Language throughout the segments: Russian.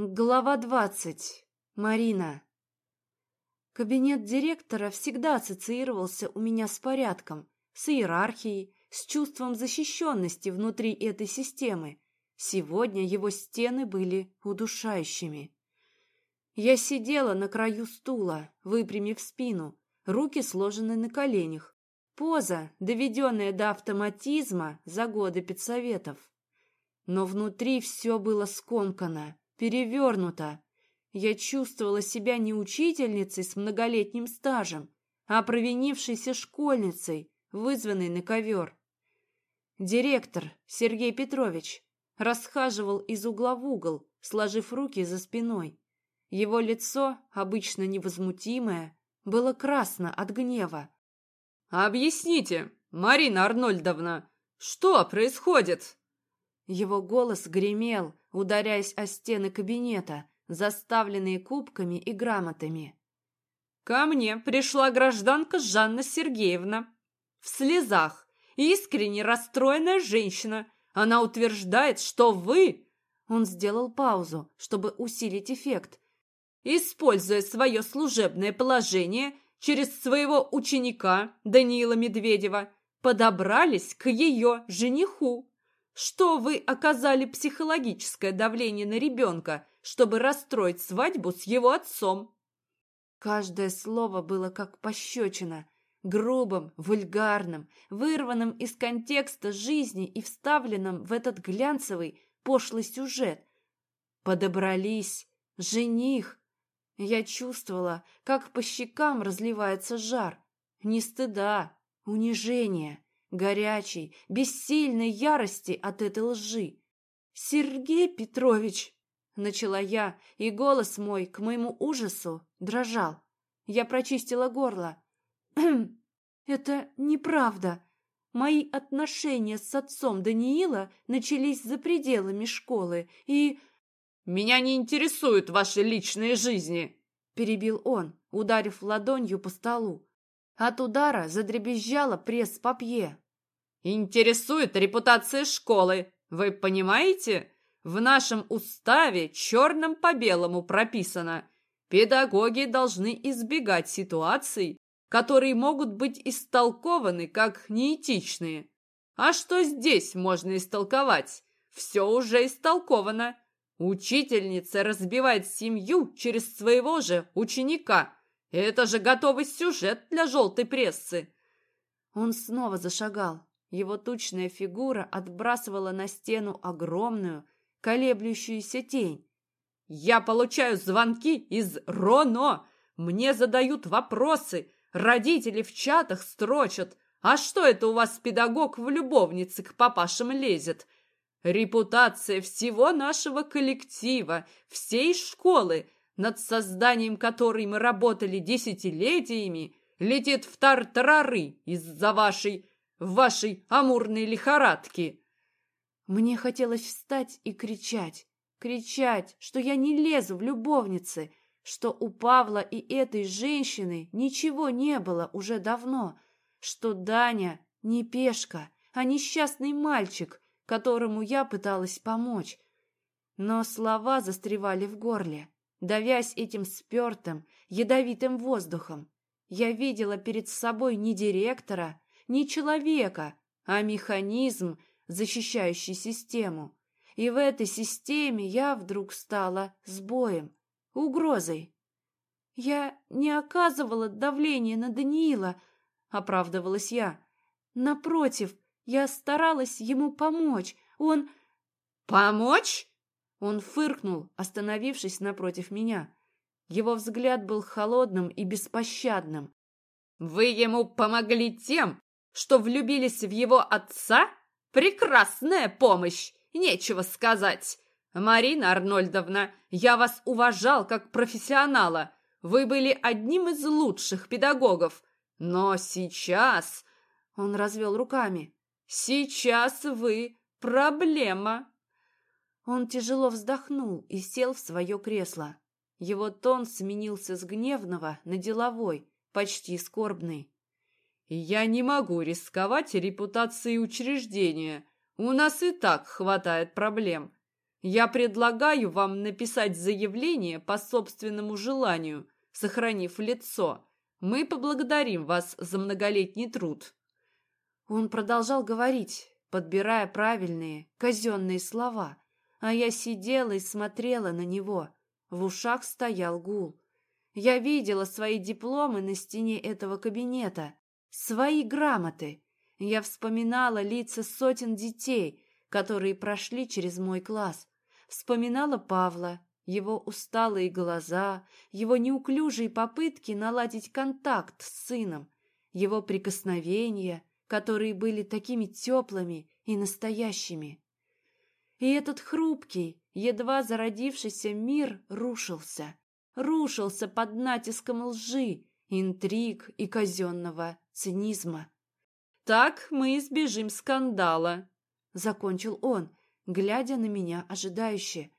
Глава двадцать. Марина. Кабинет директора всегда ассоциировался у меня с порядком, с иерархией, с чувством защищенности внутри этой системы. Сегодня его стены были удушающими. Я сидела на краю стула, выпрямив спину, руки сложены на коленях. Поза, доведенная до автоматизма за годы педсоветов. Но внутри все было скомкано, перевернуто. Я чувствовала себя не учительницей с многолетним стажем, а провинившейся школьницей, вызванной на ковер. Директор Сергей Петрович расхаживал из угла в угол, сложив руки за спиной. Его лицо, обычно невозмутимое, было красно от гнева. «Объясните, Марина Арнольдовна, что происходит?» Его голос гремел, ударяясь о стены кабинета, заставленные кубками и грамотами. «Ко мне пришла гражданка Жанна Сергеевна. В слезах, искренне расстроенная женщина. Она утверждает, что вы...» Он сделал паузу, чтобы усилить эффект. «Используя свое служебное положение через своего ученика Даниила Медведева, подобрались к ее жениху что вы оказали психологическое давление на ребенка, чтобы расстроить свадьбу с его отцом. Каждое слово было как пощечина, грубым, вульгарным, вырванным из контекста жизни и вставленным в этот глянцевый, пошлый сюжет. Подобрались, жених. Я чувствовала, как по щекам разливается жар. Не стыда, унижения горячей, бессильной ярости от этой лжи. «Сергей Петрович!» — начала я, и голос мой, к моему ужасу, дрожал. Я прочистила горло. «Это неправда. Мои отношения с отцом Даниила начались за пределами школы, и...» «Меня не интересуют ваши личные жизни!» — перебил он, ударив ладонью по столу. От удара задребезжала пресс-папье. «Интересует репутация школы, вы понимаете? В нашем уставе черным по белому прописано. Педагоги должны избегать ситуаций, которые могут быть истолкованы как неэтичные. А что здесь можно истолковать? Все уже истолковано. Учительница разбивает семью через своего же ученика. Это же готовый сюжет для желтой прессы. Он снова зашагал. Его тучная фигура отбрасывала на стену огромную, колеблющуюся тень. «Я получаю звонки из РОНО! Мне задают вопросы! Родители в чатах строчат! А что это у вас педагог в любовнице к папашам лезет? Репутация всего нашего коллектива, всей школы, над созданием которой мы работали десятилетиями, летит в тартарары из-за вашей, вашей амурной лихорадки. Мне хотелось встать и кричать, кричать, что я не лезу в любовницы, что у Павла и этой женщины ничего не было уже давно, что Даня не пешка, а несчастный мальчик, которому я пыталась помочь. Но слова застревали в горле давясь этим спертым, ядовитым воздухом. Я видела перед собой не директора, не человека, а механизм, защищающий систему. И в этой системе я вдруг стала сбоем, угрозой. Я не оказывала давления на Даниила, оправдывалась я. Напротив, я старалась ему помочь. Он... «Помочь?» Он фыркнул, остановившись напротив меня. Его взгляд был холодным и беспощадным. «Вы ему помогли тем, что влюбились в его отца? Прекрасная помощь! Нечего сказать! Марина Арнольдовна, я вас уважал как профессионала. Вы были одним из лучших педагогов. Но сейчас...» Он развел руками. «Сейчас вы проблема!» Он тяжело вздохнул и сел в свое кресло. Его тон сменился с гневного на деловой, почти скорбный. «Я не могу рисковать репутацией учреждения. У нас и так хватает проблем. Я предлагаю вам написать заявление по собственному желанию, сохранив лицо. Мы поблагодарим вас за многолетний труд». Он продолжал говорить, подбирая правильные, казенные слова, а я сидела и смотрела на него. В ушах стоял гул. Я видела свои дипломы на стене этого кабинета, свои грамоты. Я вспоминала лица сотен детей, которые прошли через мой класс. Вспоминала Павла, его усталые глаза, его неуклюжие попытки наладить контакт с сыном, его прикосновения, которые были такими теплыми и настоящими. И этот хрупкий, едва зародившийся мир рушился, рушился под натиском лжи, интриг и казенного цинизма. «Так мы избежим скандала», — закончил он, глядя на меня ожидающе.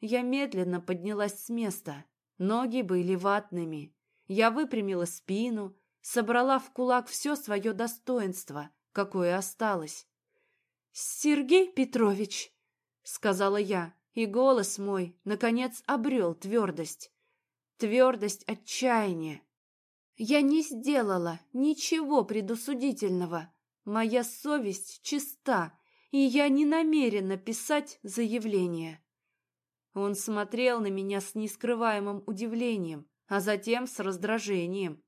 Я медленно поднялась с места. Ноги были ватными. Я выпрямила спину, собрала в кулак все свое достоинство, какое осталось. «Сергей Петрович», — сказала я, и голос мой, наконец, обрел твердость. Твердость отчаяния. Я не сделала ничего предусудительного. Моя совесть чиста, и я не намерена писать заявление. Он смотрел на меня с нескрываемым удивлением, а затем с раздражением.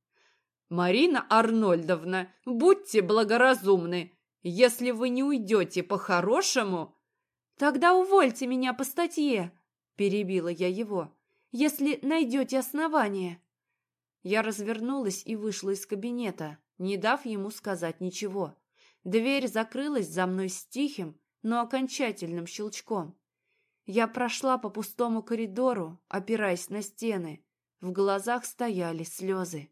«Марина Арнольдовна, будьте благоразумны. Если вы не уйдете по-хорошему...» «Тогда увольте меня по статье», — перебила я его, «если найдете основания». Я развернулась и вышла из кабинета, не дав ему сказать ничего. Дверь закрылась за мной с тихим, но окончательным щелчком. Я прошла по пустому коридору, опираясь на стены. В глазах стояли слезы.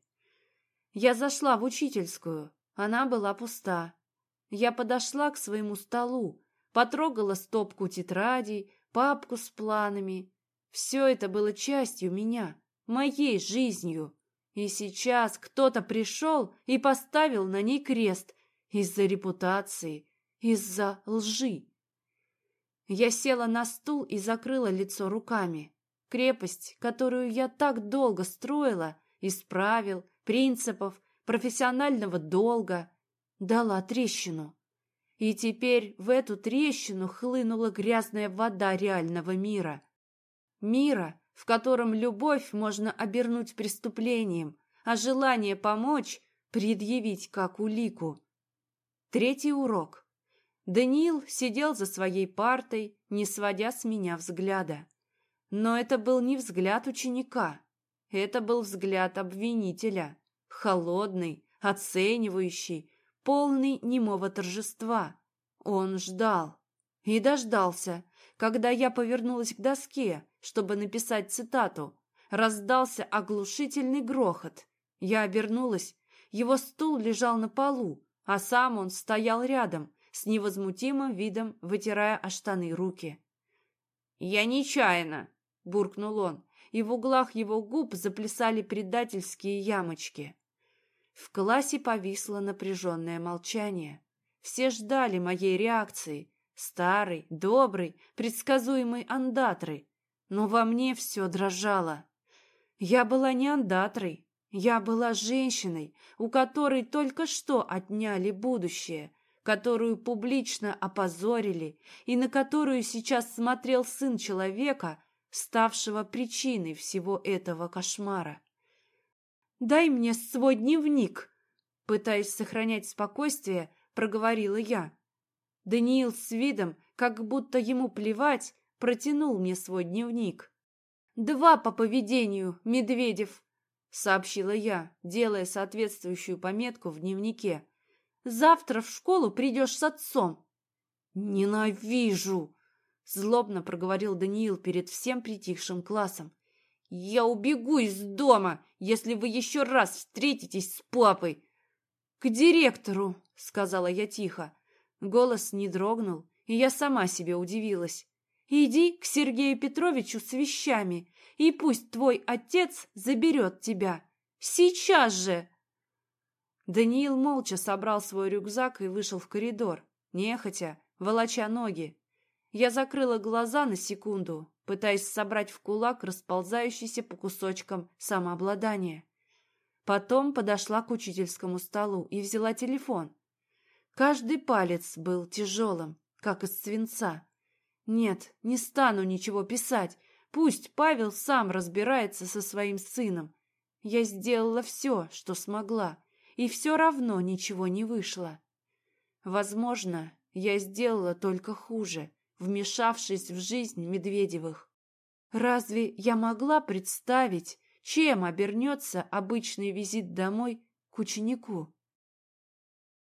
Я зашла в учительскую. Она была пуста. Я подошла к своему столу, потрогала стопку тетрадей, папку с планами. Все это было частью меня, моей жизнью. И сейчас кто-то пришел и поставил на ней крест из-за репутации, из-за лжи. Я села на стул и закрыла лицо руками. Крепость, которую я так долго строила, из правил, принципов, профессионального долга, дала трещину. И теперь в эту трещину хлынула грязная вода реального мира. Мира, в котором любовь можно обернуть преступлением, а желание помочь предъявить как улику. Третий урок. Даниил сидел за своей партой, не сводя с меня взгляда. Но это был не взгляд ученика. Это был взгляд обвинителя. Холодный, оценивающий, полный немого торжества. Он ждал. И дождался, когда я повернулась к доске, чтобы написать цитату. Раздался оглушительный грохот. Я обернулась. Его стул лежал на полу, а сам он стоял рядом, с невозмутимым видом вытирая о штаны руки. «Я нечаянно!» — буркнул он, и в углах его губ заплясали предательские ямочки. В классе повисло напряженное молчание. Все ждали моей реакции, старой, доброй, предсказуемой андатрой, но во мне все дрожало. Я была не андатрой, я была женщиной, у которой только что отняли будущее, которую публично опозорили и на которую сейчас смотрел сын человека, ставшего причиной всего этого кошмара. «Дай мне свой дневник!» Пытаясь сохранять спокойствие, проговорила я. Даниил с видом, как будто ему плевать, протянул мне свой дневник. «Два по поведению, Медведев», — сообщила я, делая соответствующую пометку в дневнике. «Завтра в школу придешь с отцом». «Ненавижу!» — злобно проговорил Даниил перед всем притихшим классом. «Я убегу из дома, если вы еще раз встретитесь с папой!» «К директору!» — сказала я тихо. Голос не дрогнул, и я сама себе удивилась. «Иди к Сергею Петровичу с вещами, и пусть твой отец заберет тебя. Сейчас же!» Даниил молча собрал свой рюкзак и вышел в коридор, нехотя, волоча ноги. Я закрыла глаза на секунду, пытаясь собрать в кулак расползающийся по кусочкам самообладание. Потом подошла к учительскому столу и взяла телефон. Каждый палец был тяжелым, как из свинца. Нет, не стану ничего писать. Пусть Павел сам разбирается со своим сыном. Я сделала все, что смогла, и все равно ничего не вышло. Возможно, я сделала только хуже, вмешавшись в жизнь Медведевых. Разве я могла представить, чем обернется обычный визит домой к ученику?